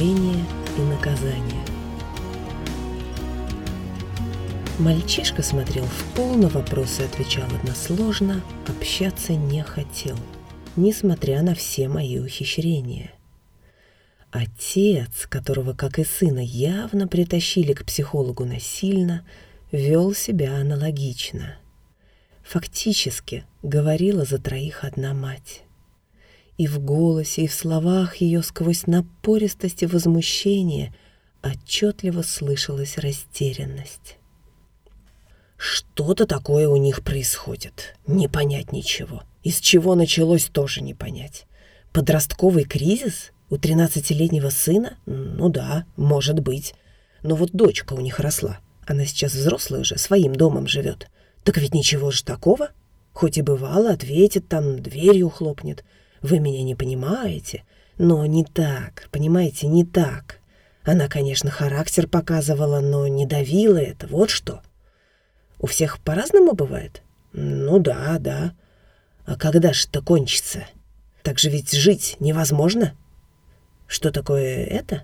Преступление и наказание. Мальчишка смотрел в пол, на вопросы отвечал односложно, общаться не хотел, несмотря на все мои ухищрения. Отец, которого, как и сына, явно притащили к психологу насильно, вел себя аналогично. Фактически говорила за троих одна мать. И в голосе, и в словах ее сквозь напористость и возмущение отчетливо слышалась растерянность. Что-то такое у них происходит. Не понять ничего. Из чего началось, тоже не понять. Подростковый кризис? У тринадцатилетнего сына? Ну да, может быть. Но вот дочка у них росла. Она сейчас взрослая уже, своим домом живет. Так ведь ничего же такого. Хоть и бывало, ответит там, дверью хлопнет. Вы меня не понимаете. Но не так, понимаете, не так. Она, конечно, характер показывала, но не давила это, вот что. У всех по-разному бывает? Ну да, да. А когда ж это кончится? Так же ведь жить невозможно. Что такое это?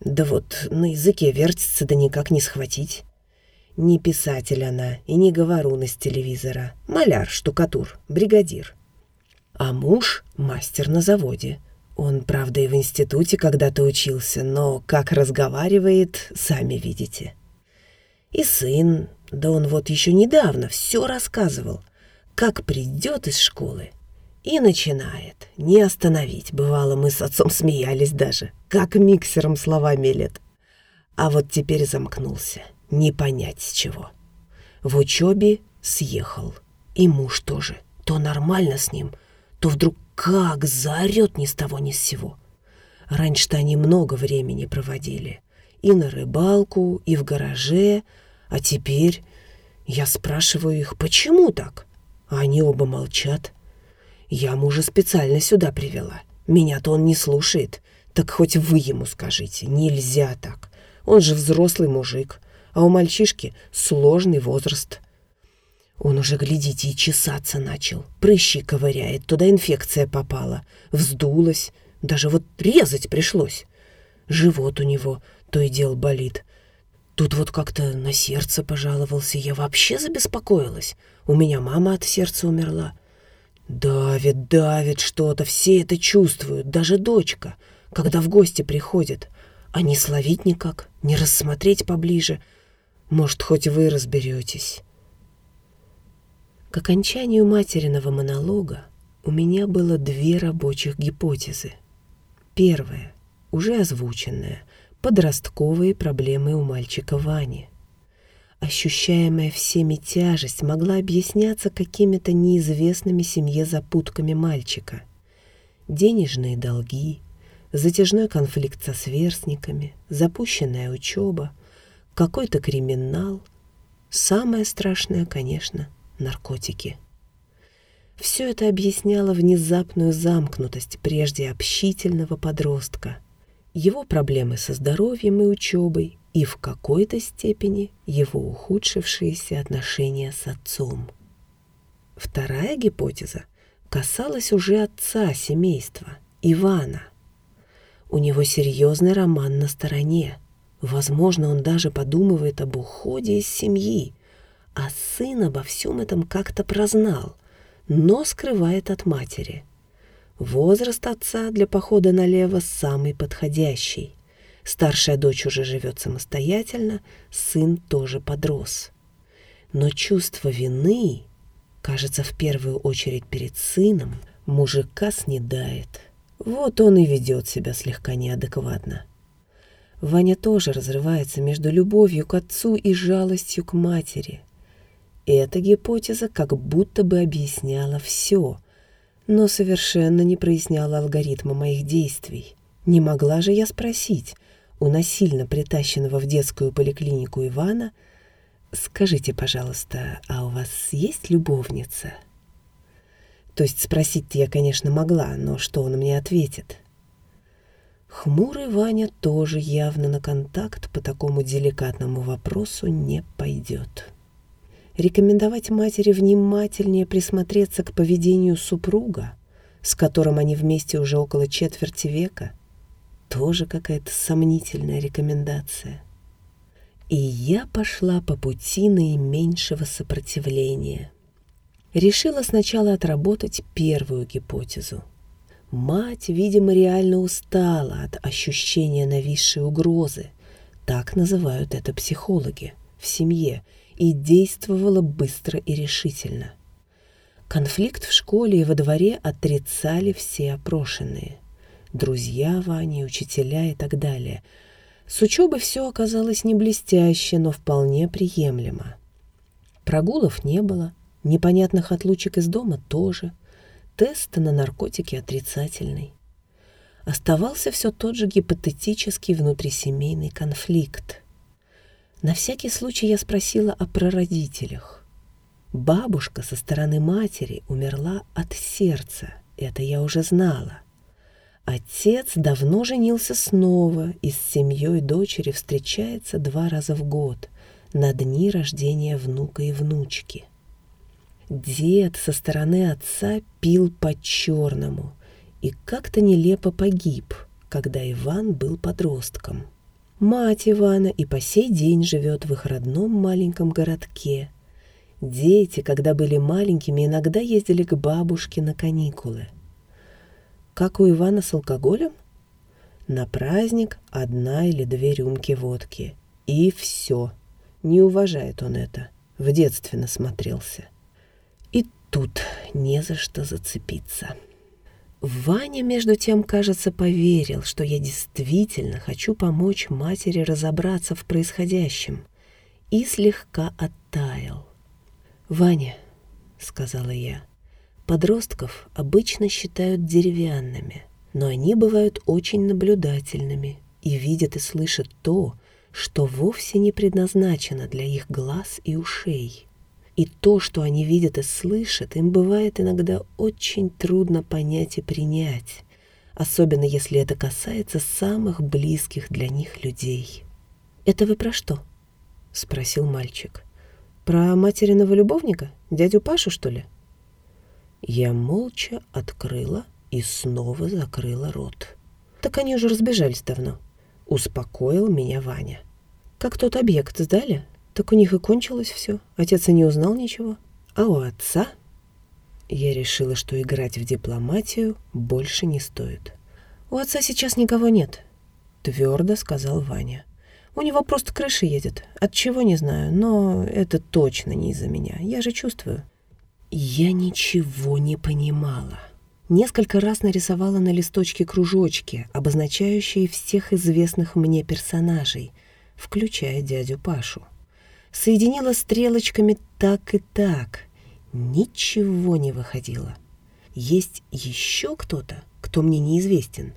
Да вот на языке вертится, да никак не схватить. Не писатель она и не говорун из телевизора. Маляр, штукатур, бригадир. А муж — мастер на заводе. Он, правда, и в институте когда-то учился, но как разговаривает, сами видите. И сын, да он вот еще недавно все рассказывал, как придет из школы и начинает. Не остановить. Бывало, мы с отцом смеялись даже, как миксером слова мелет. А вот теперь замкнулся. Не понять с чего. В учебе съехал. И муж тоже. То нормально с ним, то вдруг как заорет ни с того ни с сего. Раньше-то они много времени проводили. И на рыбалку, и в гараже, а теперь я спрашиваю их, почему так? А они оба молчат. Я мужа специально сюда привела. Меня-то он не слушает. Так хоть вы ему скажите, нельзя так. Он же взрослый мужик, а у мальчишки сложный возраст. Он уже, глядите, и чесаться начал. Прыщи ковыряет, туда инфекция попала. Вздулась, даже вот резать пришлось. Живот у него то и дело болит. Тут вот как-то на сердце пожаловался, я вообще забеспокоилась. У меня мама от сердца умерла. Давит, давит что-то, все это чувствуют, даже дочка, когда в гости приходит. А не словить никак, не рассмотреть поближе. Может, хоть вы разберетесь. К окончанию материного монолога у меня было две рабочих гипотезы. Первая, уже озвученная — подростковые проблемы у мальчика Вани. Ощущаемая всеми тяжесть могла объясняться какими-то неизвестными семье запутками мальчика. Денежные долги, затяжной конфликт со сверстниками, запущенная учеба, какой-то криминал. Самое страшное, конечно, наркотики. Все это объясняло внезапную замкнутость прежде общительного подростка – его проблемы со здоровьем и учебой и в какой-то степени его ухудшившиеся отношения с отцом. Вторая гипотеза касалась уже отца семейства, Ивана. У него серьезный роман на стороне. Возможно, он даже подумывает об уходе из семьи, а сын обо всем этом как-то прознал, но скрывает от матери – Возраст отца для похода налево самый подходящий. Старшая дочь уже живет самостоятельно, сын тоже подрос. Но чувство вины, кажется, в первую очередь перед сыном, мужика снедает. Вот он и ведет себя слегка неадекватно. Ваня тоже разрывается между любовью к отцу и жалостью к матери. Эта гипотеза как будто бы объясняла все — но совершенно не проясняла алгоритма моих действий. Не могла же я спросить у насильно притащенного в детскую поликлинику Ивана, «Скажите, пожалуйста, а у вас есть любовница?» То есть спросить-то я, конечно, могла, но что он мне ответит? Хмурый Ваня тоже явно на контакт по такому деликатному вопросу не пойдет рекомендовать матери внимательнее присмотреться к поведению супруга, с которым они вместе уже около четверти века? тоже какая-то сомнительная рекомендация. И я пошла по пути наименьшего сопротивления. Решила сначала отработать первую гипотезу. Мать, видимо, реально устала от ощущения нависшей угрозы. Так называют это психологи в семье, и действовала быстро и решительно. Конфликт в школе и во дворе отрицали все опрошенные. Друзья Вани, учителя и так далее. С учебой все оказалось не блестяще, но вполне приемлемо. Прогулов не было, непонятных отлучек из дома тоже. Тест на наркотики отрицательный. Оставался все тот же гипотетический внутрисемейный конфликт. На всякий случай я спросила о прародителях. Бабушка со стороны матери умерла от сердца, это я уже знала. Отец давно женился снова и с семьей дочери встречается два раза в год на дни рождения внука и внучки. Дед со стороны отца пил по-черному и как-то нелепо погиб, когда Иван был подростком. Мать Ивана и по сей день живет в их родном маленьком городке – Дети, когда были маленькими, иногда ездили к бабушке на каникулы. Как у Ивана с алкоголем? На праздник одна или две рюмки водки. И все. Не уважает он это. В детстве насмотрелся. И тут не за что зацепиться. Ваня, между тем, кажется, поверил, что я действительно хочу помочь матери разобраться в происходящем, и слегка оттаял. «Ваня», — сказала я, — «подростков обычно считают деревянными, но они бывают очень наблюдательными и видят и слышат то, что вовсе не предназначено для их глаз и ушей. И то, что они видят и слышат, им бывает иногда очень трудно понять и принять, особенно если это касается самых близких для них людей. «Это вы про что?» — спросил мальчик. Про материного любовника? Дядю Пашу, что ли? Я молча открыла и снова закрыла рот. Так они уже разбежались давно. Успокоил меня Ваня. Как тот объект сдали, так у них и кончилось все. Отец и не узнал ничего. А у отца я решила, что играть в дипломатию больше не стоит. «У отца сейчас никого нет», — твердо сказал Ваня. У него просто крыша едет. От чего не знаю, но это точно не из-за меня. Я же чувствую. Я ничего не понимала. Несколько раз нарисовала на листочке кружочки, обозначающие всех известных мне персонажей, включая дядю Пашу. Соединила стрелочками так и так. Ничего не выходило. Есть еще кто-то, кто мне неизвестен.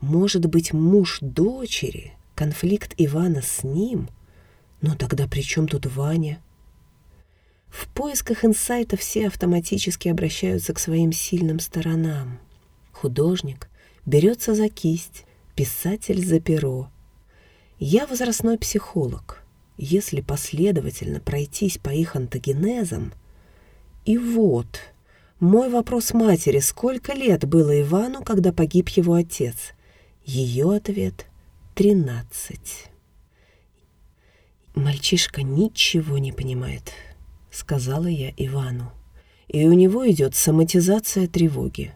Может быть, муж дочери — Конфликт Ивана с ним? Но тогда при чем тут Ваня? В поисках инсайта все автоматически обращаются к своим сильным сторонам. Художник берется за кисть, писатель за перо. Я возрастной психолог. Если последовательно пройтись по их антогенезам... И вот, мой вопрос матери, сколько лет было Ивану, когда погиб его отец? Ее ответ тринадцать. «Мальчишка ничего не понимает», — сказала я Ивану. «И у него идет соматизация тревоги.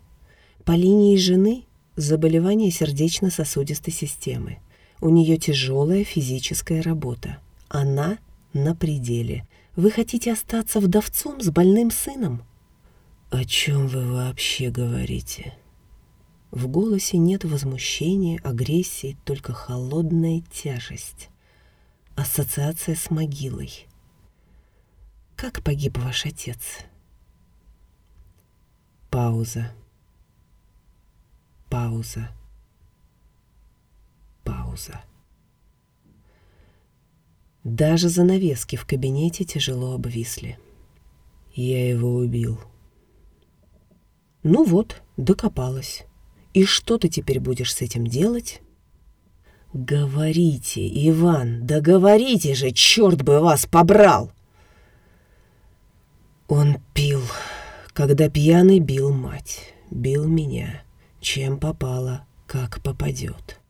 По линии жены заболевание сердечно-сосудистой системы. У нее тяжелая физическая работа. Она на пределе. Вы хотите остаться вдовцом с больным сыном?» «О чем вы вообще говорите?» В голосе нет возмущения, агрессии, только холодная тяжесть. Ассоциация с могилой. Как погиб ваш отец? Пауза. Пауза. Пауза. Даже занавески в кабинете тяжело обвисли. Я его убил. Ну вот, докопалась. И что ты теперь будешь с этим делать? Говорите, Иван, да же, черт бы вас побрал! Он пил, когда пьяный бил мать, бил меня, чем попало, как попадет.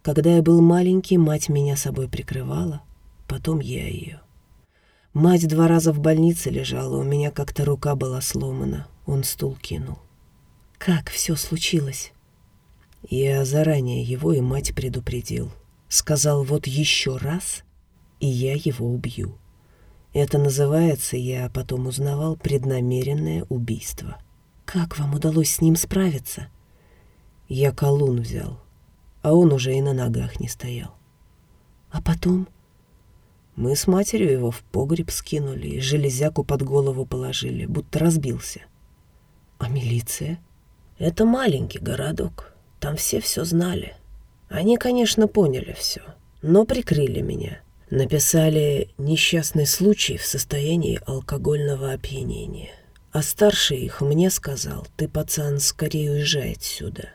Когда я был маленький, мать меня собой прикрывала, потом я ее. Мать два раза в больнице лежала, у меня как-то рука была сломана, он стул кинул. Как все случилось? Я заранее его и мать предупредил. Сказал, вот еще раз, и я его убью. Это называется, я потом узнавал, преднамеренное убийство. Как вам удалось с ним справиться? Я колун взял, а он уже и на ногах не стоял. А потом? Мы с матерью его в погреб скинули и железяку под голову положили, будто разбился. А милиция? Это маленький городок, там все все знали. Они, конечно, поняли все, но прикрыли меня. Написали «несчастный случай в состоянии алкогольного опьянения». А старший их мне сказал, ты, пацан, скорее уезжай отсюда.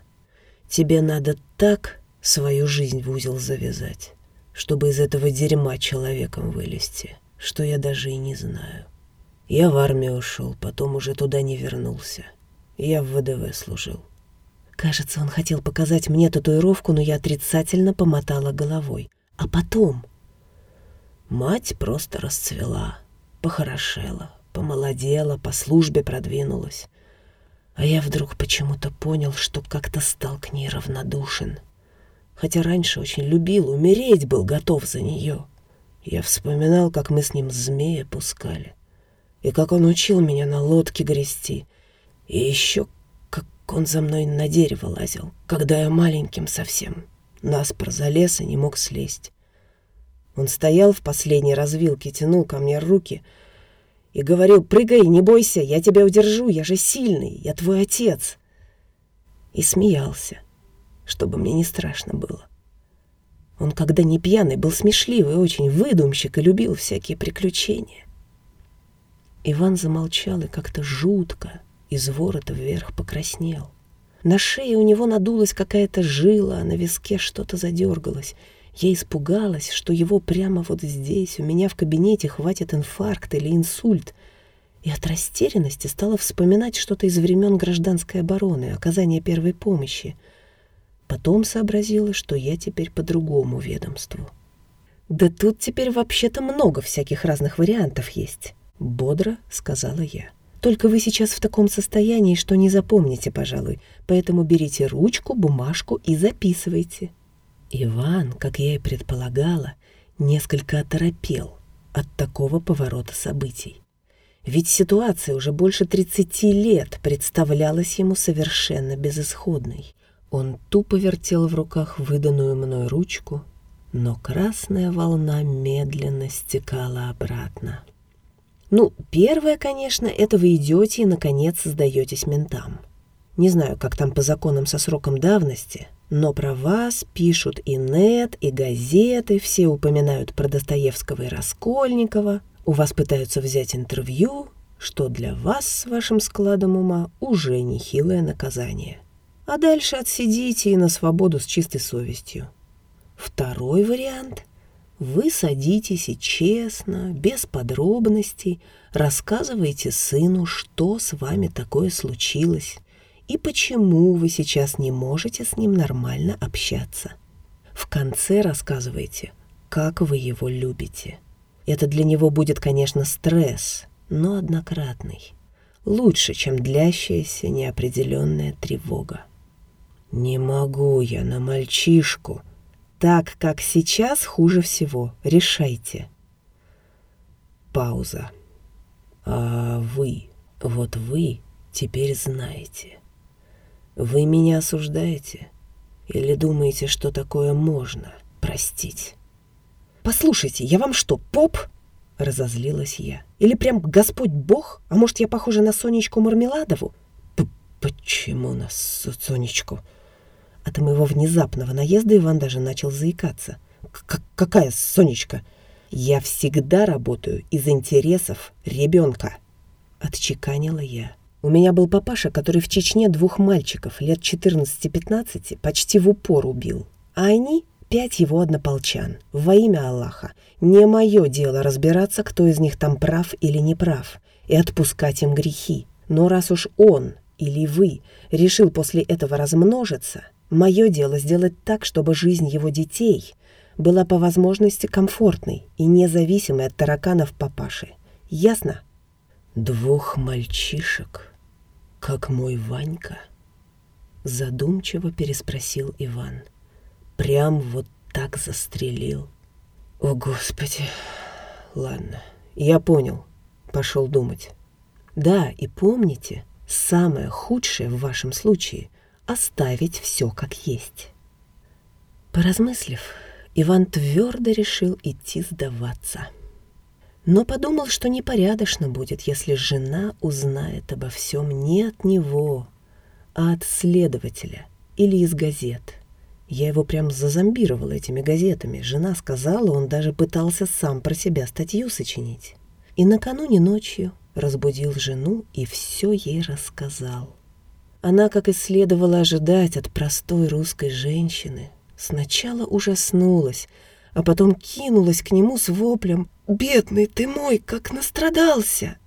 Тебе надо так свою жизнь в узел завязать, чтобы из этого дерьма человеком вылезти, что я даже и не знаю. Я в армию ушел, потом уже туда не вернулся. Я в ВДВ служил. Кажется, он хотел показать мне татуировку, но я отрицательно помотала головой. А потом... Мать просто расцвела, похорошела, помолодела, по службе продвинулась. А я вдруг почему-то понял, что как-то стал к ней равнодушен. Хотя раньше очень любил, умереть был готов за нее. Я вспоминал, как мы с ним змея пускали, и как он учил меня на лодке грести, и еще как он за мной на дерево лазил, когда я маленьким совсем, наспор залез и не мог слезть. Он стоял в последней развилке, тянул ко мне руки и говорил, «Прыгай, не бойся, я тебя удержу, я же сильный, я твой отец». И смеялся, чтобы мне не страшно было. Он, когда не пьяный, был смешливый, очень выдумщик и любил всякие приключения. Иван замолчал и как-то жутко из ворота вверх покраснел. На шее у него надулась какая-то жила, а на виске что-то задергалось — я испугалась, что его прямо вот здесь, у меня в кабинете, хватит инфаркт или инсульт. И от растерянности стала вспоминать что-то из времен гражданской обороны, оказания первой помощи. Потом сообразила, что я теперь по другому ведомству. «Да тут теперь вообще-то много всяких разных вариантов есть», — бодро сказала я. «Только вы сейчас в таком состоянии, что не запомните, пожалуй, поэтому берите ручку, бумажку и записывайте». Иван, как я и предполагала, несколько оторопел от такого поворота событий. Ведь ситуация уже больше 30 лет представлялась ему совершенно безысходной. Он тупо вертел в руках выданную мной ручку, но красная волна медленно стекала обратно. Ну, первое, конечно, это вы идете и, наконец, сдаетесь ментам. Не знаю, как там по законам со сроком давности — но про вас пишут и нет, и газеты, все упоминают про Достоевского и Раскольникова, у вас пытаются взять интервью, что для вас с вашим складом ума уже нехилое наказание. А дальше отсидите и на свободу с чистой совестью. Второй вариант – вы садитесь и честно, без подробностей, рассказываете сыну, что с вами такое случилось, и почему вы сейчас не можете с ним нормально общаться. В конце рассказывайте, как вы его любите. Это для него будет, конечно, стресс, но однократный. Лучше, чем длящаяся неопределенная тревога. «Не могу я на мальчишку. Так, как сейчас, хуже всего. Решайте». Пауза. «А вы, вот вы теперь знаете». Вы меня осуждаете? Или думаете, что такое можно простить? Послушайте, я вам что, поп? Разозлилась я. Или прям Господь Бог? А может, я похожа на Сонечку Мармеладову? П Почему на Сонечку? От моего внезапного наезда Иван даже начал заикаться. К Какая Сонечка? Я всегда работаю из интересов ребенка. Отчеканила я. У меня был папаша, который в Чечне двух мальчиков лет 14-15 почти в упор убил. А они — пять его однополчан. Во имя Аллаха. Не мое дело разбираться, кто из них там прав или не прав, и отпускать им грехи. Но раз уж он или вы решил после этого размножиться, мое дело сделать так, чтобы жизнь его детей была по возможности комфортной и независимой от тараканов папаши. Ясно? Двух мальчишек, как мой Ванька, задумчиво переспросил Иван. Прям вот так застрелил. О, Господи! Ладно, я понял. Пошел думать. Да, и помните, самое худшее в вашем случае — оставить все как есть. Поразмыслив, Иван твердо решил идти сдаваться. Но подумал, что непорядочно будет, если жена узнает обо всем не от него, а от следователя или из газет. Я его прям зазомбировала этими газетами. Жена сказала, он даже пытался сам про себя статью сочинить. И накануне ночью разбудил жену и все ей рассказал. Она, как и следовало ожидать от простой русской женщины, сначала ужаснулась, а потом кинулась к нему с воплем «Бедный ты мой, как настрадался!»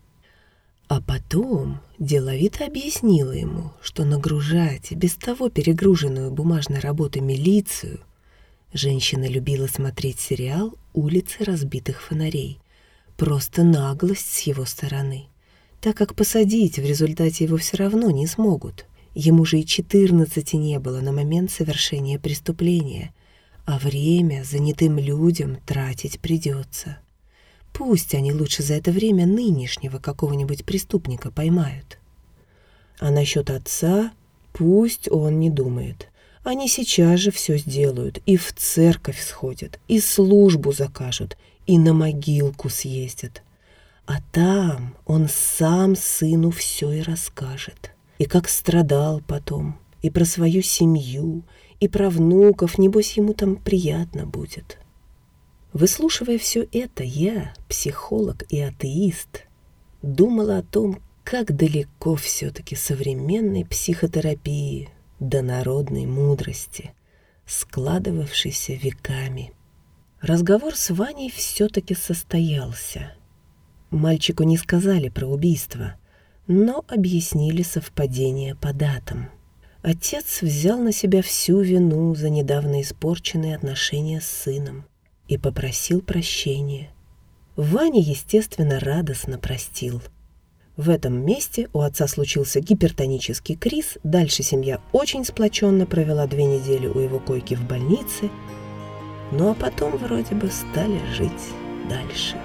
А потом деловито объяснила ему, что нагружать без того перегруженную бумажной работой милицию женщина любила смотреть сериал «Улицы разбитых фонарей». Просто наглость с его стороны, так как посадить в результате его все равно не смогут. Ему же и четырнадцати не было на момент совершения преступления, а время занятым людям тратить придется. Пусть они лучше за это время нынешнего какого-нибудь преступника поймают. А насчет отца пусть он не думает. Они сейчас же все сделают, и в церковь сходят, и службу закажут, и на могилку съездят. А там он сам сыну все и расскажет. И как страдал потом, и про свою семью, и про внуков, небось ему там приятно будет. Выслушивая все это, я, психолог и атеист, думала о том, как далеко все-таки современной психотерапии до народной мудрости, складывавшейся веками. Разговор с Ваней все-таки состоялся. Мальчику не сказали про убийство, но объяснили совпадение по датам. Отец взял на себя всю вину за недавно испорченные отношения с сыном и попросил прощения. Ваня, естественно, радостно простил. В этом месте у отца случился гипертонический криз, дальше семья очень сплоченно провела две недели у его койки в больнице, ну а потом вроде бы стали жить дальше.